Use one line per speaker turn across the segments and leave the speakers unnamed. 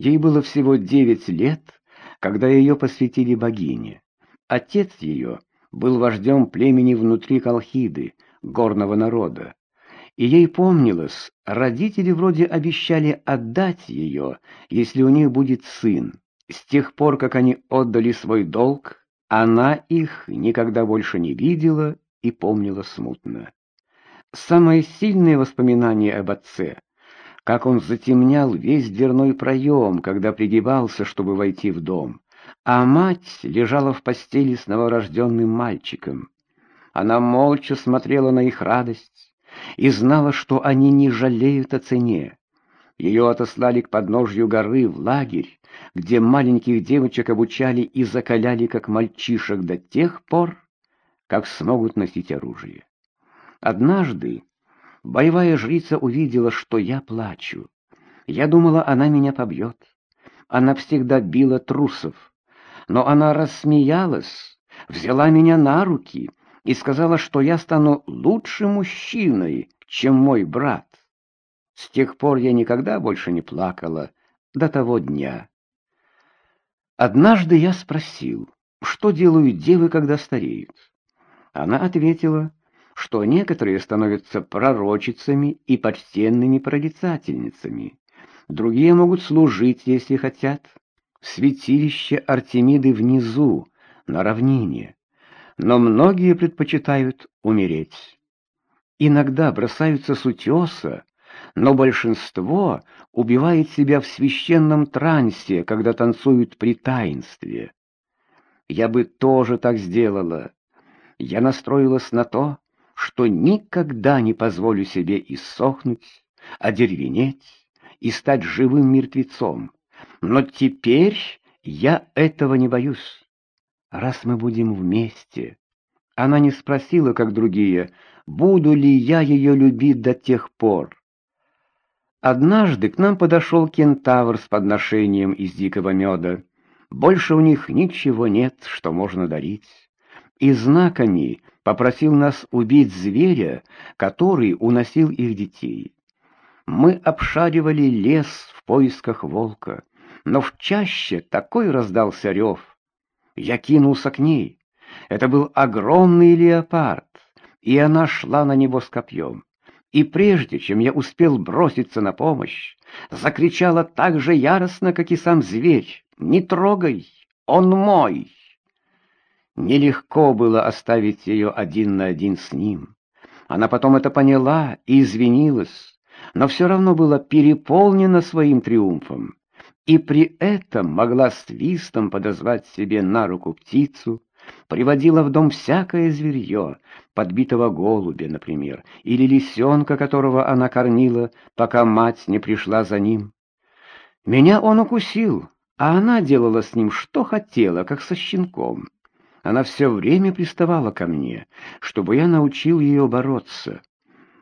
Ей было всего девять лет, когда ее посвятили богине. Отец ее был вождем племени внутри Колхиды, горного народа. И ей помнилось, родители вроде обещали отдать ее, если у них будет сын. С тех пор, как они отдали свой долг, она их никогда больше не видела и помнила смутно. Самое сильное воспоминание об отце, как он затемнял весь дверной проем, когда пригибался, чтобы войти в дом, а мать лежала в постели с новорожденным мальчиком. Она молча смотрела на их радость и знала, что они не жалеют о цене. Ее отослали к подножью горы в лагерь, где маленьких девочек обучали и закаляли как мальчишек до тех пор, как смогут носить оружие. Однажды боевая жрица увидела, что я плачу. Я думала, она меня побьет. Она всегда била трусов. Но она рассмеялась, взяла меня на руки и сказала, что я стану лучшим мужчиной, чем мой брат. С тех пор я никогда больше не плакала до того дня. Однажды я спросил, что делают девы, когда стареют. Она ответила, что некоторые становятся пророчицами и почтенными прорицательницами, другие могут служить, если хотят. Святилище Артемиды внизу, на равнине, но многие предпочитают умереть. Иногда бросаются с утеса, но большинство убивает себя в священном трансе, когда танцуют при таинстве. Я бы тоже так сделала. Я настроилась на то, что никогда не позволю себе иссохнуть, одеревенеть и стать живым мертвецом. Но теперь я этого не боюсь. Раз мы будем вместе... Она не спросила, как другие, буду ли я ее любить до тех пор. Однажды к нам подошел кентавр с подношением из дикого меда. Больше у них ничего нет, что можно дарить. И знаками попросил нас убить зверя, который уносил их детей. Мы обшаривали лес в поисках волка, но в чаще такой раздался рев. Я кинулся к ней. Это был огромный леопард, и она шла на него с копьем и прежде чем я успел броситься на помощь, закричала так же яростно, как и сам зверь. «Не трогай! Он мой!» Нелегко было оставить ее один на один с ним. Она потом это поняла и извинилась, но все равно была переполнена своим триумфом, и при этом могла свистом подозвать себе на руку птицу, приводила в дом всякое зверье, подбитого голубя, например, или лисенка, которого она кормила, пока мать не пришла за ним. Меня он укусил, а она делала с ним что хотела, как со щенком. Она все время приставала ко мне, чтобы я научил ее бороться.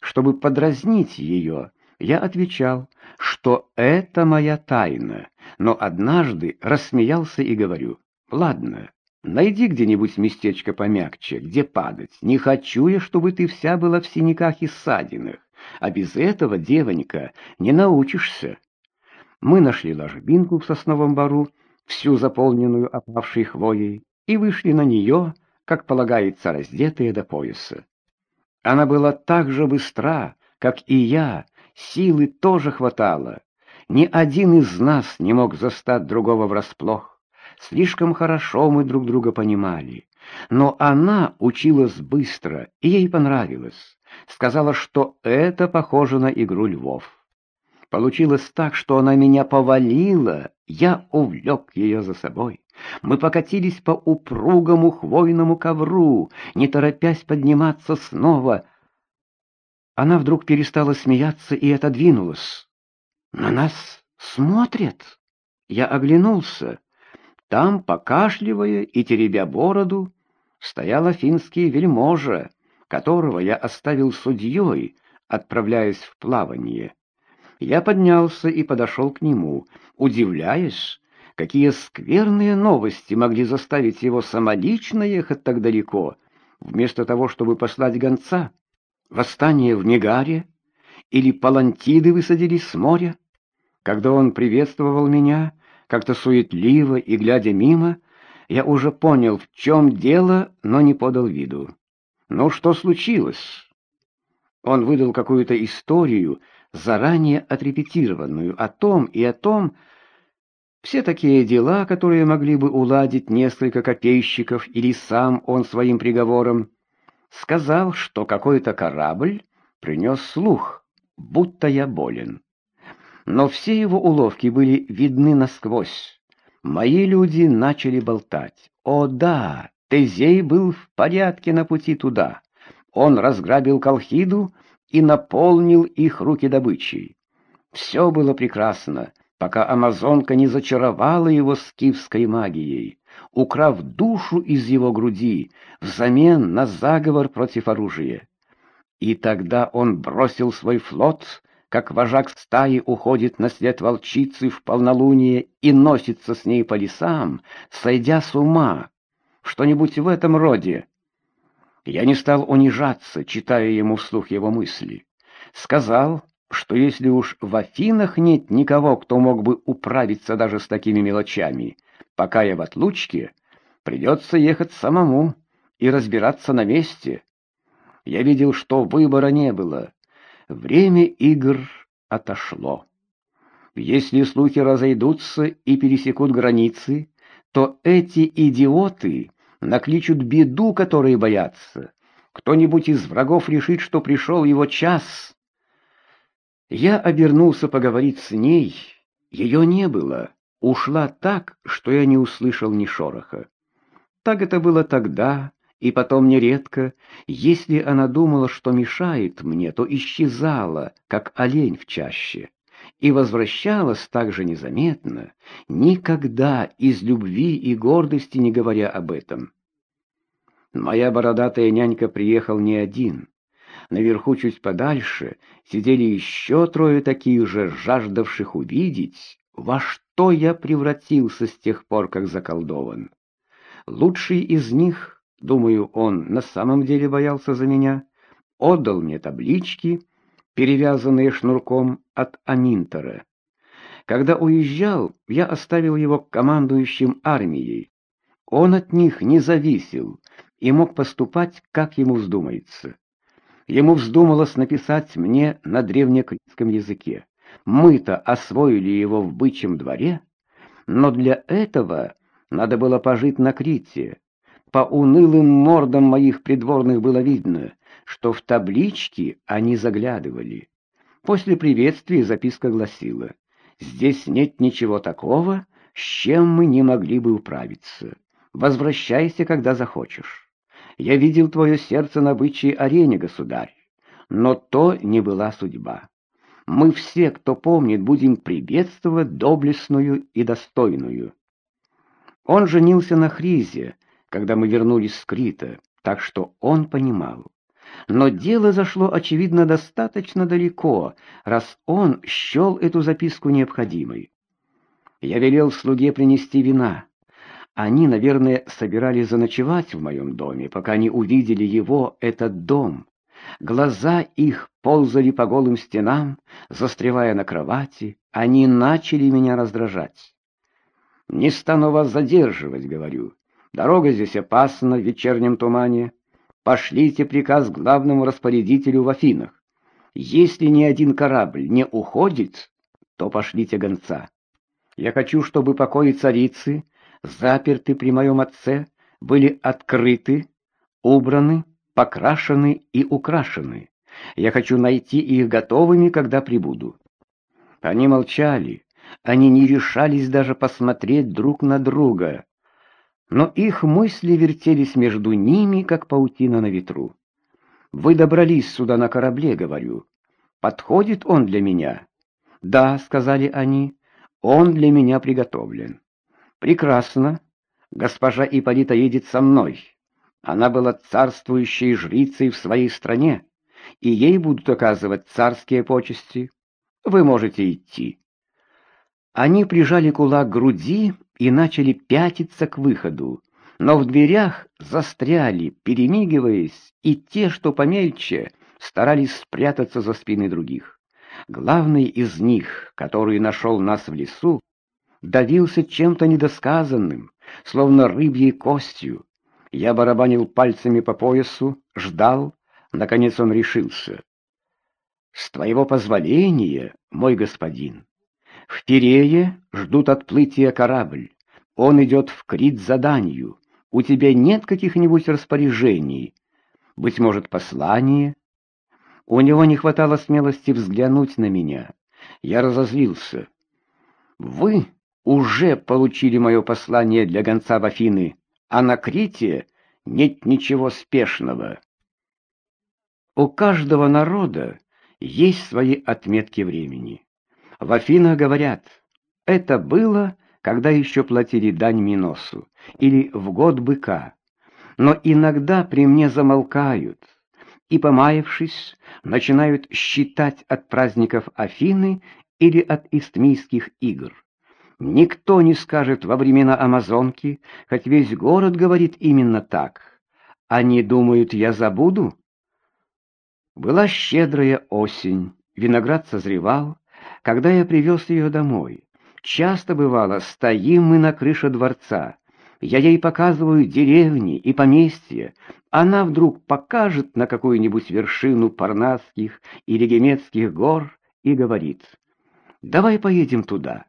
Чтобы подразнить ее, я отвечал, что это моя тайна, но однажды рассмеялся и говорю, «Ладно, Найди где-нибудь местечко помягче, где падать. Не хочу я, чтобы ты вся была в синяках и ссадинах. А без этого, девонька, не научишься. Мы нашли ложбинку в сосновом бару, всю заполненную опавшей хвоей, и вышли на нее, как полагается, раздетые до пояса. Она была так же быстра, как и я, силы тоже хватало. Ни один из нас не мог застать другого врасплох. Слишком хорошо мы друг друга понимали. Но она училась быстро, и ей понравилось. Сказала, что это похоже на игру львов. Получилось так, что она меня повалила, я увлек ее за собой. Мы покатились по упругому хвойному ковру, не торопясь подниматься снова. Она вдруг перестала смеяться и отодвинулась. На нас смотрят. Я оглянулся. Там, покашливая и теребя бороду, стоял финский вельможа, которого я оставил судьей, отправляясь в плавание. Я поднялся и подошел к нему, удивляясь, какие скверные новости могли заставить его самолично ехать так далеко, вместо того, чтобы послать гонца. Восстание в Мегаре или палантиды высадились с моря. Когда он приветствовал меня, как-то суетливо и глядя мимо, я уже понял, в чем дело, но не подал виду. «Ну, что случилось?» Он выдал какую-то историю, заранее отрепетированную, о том и о том, все такие дела, которые могли бы уладить несколько копейщиков или сам он своим приговором, сказал, что какой-то корабль принес слух, будто я болен. Но все его уловки были видны насквозь. Мои люди начали болтать. О да, Тезей был в порядке на пути туда. Он разграбил Колхиду и наполнил их руки добычей. Все было прекрасно, пока амазонка не зачаровала его скифской магией, украв душу из его груди взамен на заговор против оружия. И тогда он бросил свой флот, как вожак стаи уходит на след волчицы в полнолуние и носится с ней по лесам, сойдя с ума. Что-нибудь в этом роде. Я не стал унижаться, читая ему вслух его мысли. Сказал, что если уж в Афинах нет никого, кто мог бы управиться даже с такими мелочами, пока я в отлучке, придется ехать самому и разбираться на месте. Я видел, что выбора не было. Время игр отошло. Если слухи разойдутся и пересекут границы, то эти идиоты накличут беду, которые боятся. Кто-нибудь из врагов решит, что пришел его час. Я обернулся поговорить с ней. Ее не было. Ушла так, что я не услышал ни шороха. Так это было тогда, и потом нередко. Если она думала, что мешает мне, то исчезала, как олень в чаще и возвращалась так же незаметно, никогда из любви и гордости не говоря об этом. Моя бородатая нянька приехал не один. Наверху чуть подальше сидели еще трое таких же, жаждавших увидеть, во что я превратился с тех пор, как заколдован. Лучший из них, думаю, он на самом деле боялся за меня, отдал мне таблички, перевязанные шнурком от Аминтера. Когда уезжал, я оставил его командующим армией. Он от них не зависел и мог поступать, как ему вздумается. Ему вздумалось написать мне на древнекритском языке. Мы-то освоили его в бычьем дворе, но для этого надо было пожить на Крите. По унылым мордам моих придворных было видно, что в таблички они заглядывали. После приветствия записка гласила «Здесь нет ничего такого, с чем мы не могли бы управиться. Возвращайся, когда захочешь. Я видел твое сердце на бычьей арене, государь, но то не была судьба. Мы все, кто помнит, будем приветствовать доблестную и достойную». Он женился на Хризе, когда мы вернулись с Крита, так что он понимал. Но дело зашло, очевидно, достаточно далеко, раз он счел эту записку необходимой. Я велел слуге принести вина. Они, наверное, собирались заночевать в моем доме, пока не увидели его, этот дом. Глаза их ползали по голым стенам, застревая на кровати. Они начали меня раздражать. «Не стану вас задерживать», — говорю. «Дорога здесь опасна в вечернем тумане». Пошлите приказ главному распорядителю в Афинах. Если ни один корабль не уходит, то пошлите гонца. Я хочу, чтобы покои царицы, заперты при моем отце, были открыты, убраны, покрашены и украшены. Я хочу найти их готовыми, когда прибуду. Они молчали, они не решались даже посмотреть друг на друга но их мысли вертелись между ними, как паутина на ветру. «Вы добрались сюда на корабле, — говорю. Подходит он для меня?» «Да», — сказали они, — «он для меня приготовлен». «Прекрасно. Госпожа Ипполита едет со мной. Она была царствующей жрицей в своей стране, и ей будут оказывать царские почести. Вы можете идти». Они прижали кулак к груди и начали пятиться к выходу, но в дверях застряли, перемигиваясь, и те, что помельче, старались спрятаться за спины других. Главный из них, который нашел нас в лесу, давился чем-то недосказанным, словно рыбьей костью. Я барабанил пальцами по поясу, ждал, наконец он решился. «С твоего позволения, мой господин, в Пирее ждут отплытия корабль. Он идет в Крит заданию. У тебя нет каких-нибудь распоряжений? Быть может, послание?» У него не хватало смелости взглянуть на меня. Я разозлился. «Вы уже получили мое послание для гонца в Афины, а на Крите нет ничего спешного». У каждого народа есть свои отметки времени. В Афинах говорят, это было, когда еще платили дань Миносу, или в год быка. Но иногда при мне замолкают, и, помаявшись, начинают считать от праздников Афины или от истмийских игр. Никто не скажет во времена Амазонки, хоть весь город говорит именно так. Они думают, я забуду? Была щедрая осень, виноград созревал, когда я привез ее домой. Часто бывало, стоим мы на крыше дворца. Я ей показываю деревни и поместья. Она вдруг покажет на какую-нибудь вершину Парнасских или Гемецких гор и говорит, «Давай поедем туда».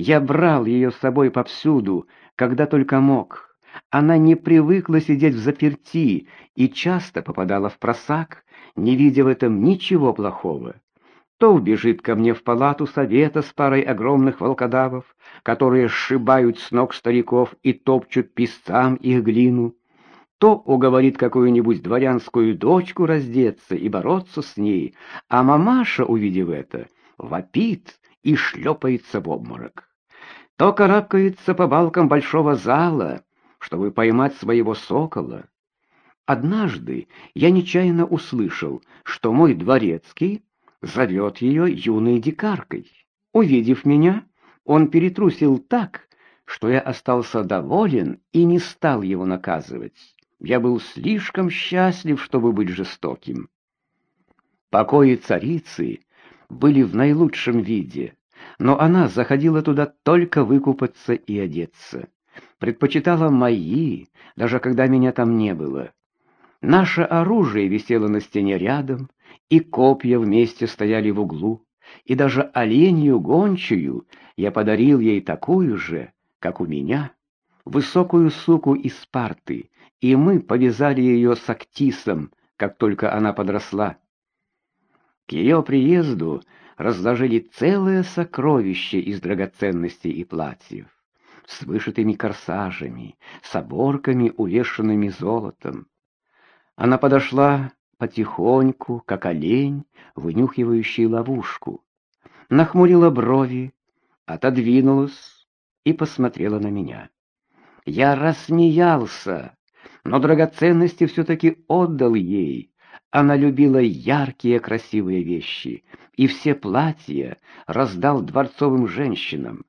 Я брал ее с собой повсюду, когда только мог. Она не привыкла сидеть в заперти и часто попадала в просак, не видя в этом ничего плохого. То убежит ко мне в палату совета с парой огромных волкодавов, которые сшибают с ног стариков и топчут песцам их глину, то уговорит какую-нибудь дворянскую дочку раздеться и бороться с ней, а мамаша, увидев это, вопит и шлепается в обморок. То карабкается по балкам большого зала, чтобы поймать своего сокола. Однажды я нечаянно услышал, что мой дворецкий зовет ее юной дикаркой. Увидев меня, он перетрусил так, что я остался доволен и не стал его наказывать. Я был слишком счастлив, чтобы быть жестоким. Покои царицы были в наилучшем виде, но она заходила туда только выкупаться и одеться предпочитала мои, даже когда меня там не было. Наше оружие висело на стене рядом, и копья вместе стояли в углу, и даже оленью гончую я подарил ей такую же, как у меня, высокую суку из Спарты, и мы повязали ее с актисом, как только она подросла. К ее приезду разложили целое сокровище из драгоценностей и платьев с вышитыми корсажами, с оборками, увешанными золотом. Она подошла потихоньку, как олень, вынюхивающий ловушку, нахмурила брови, отодвинулась и посмотрела на меня. Я рассмеялся, но драгоценности все-таки отдал ей. Она любила яркие красивые вещи, и все платья раздал дворцовым женщинам.